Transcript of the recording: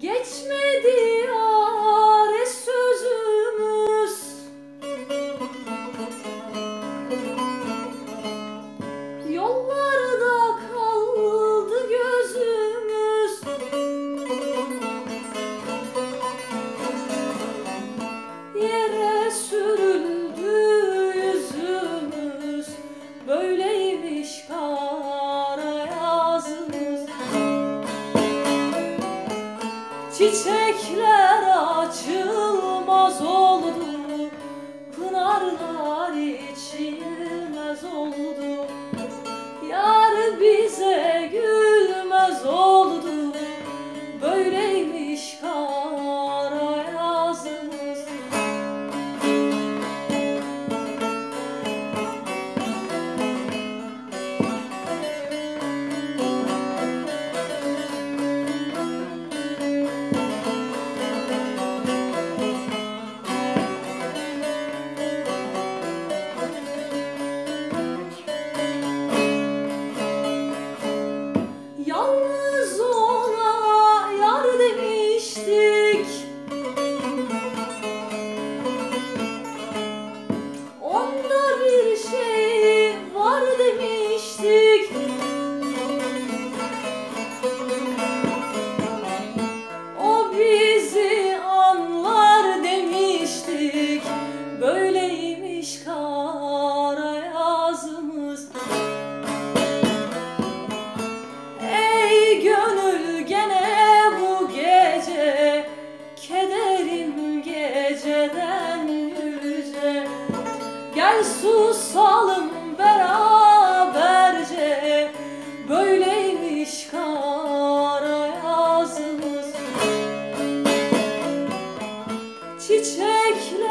Geçmedi Çiçekler açılmaz oldu Yalnız ona yar demiştik. Onda bir şey var demiştik. Gel susalım beraberce. Böyleymiş kara yazımız. Çiçekler